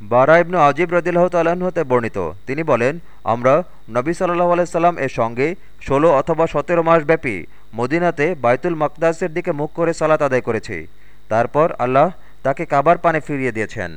বারা ইবনু আজিব রদিল্লাহ হতে বর্ণিত। তিনি বলেন, আমরা নবী সাল্লাহ আলাইসাল্লাম এর সঙ্গে ষোলো অথবা সতেরো মাস ব্যাপী মদিনাতে বাইতুল মকদাসের দিকে মুখ করে সালাত আদায় করেছি। তারপর আল্লাহ তাকে কাবার পানে ফিরিয়ে দিয়েছেন।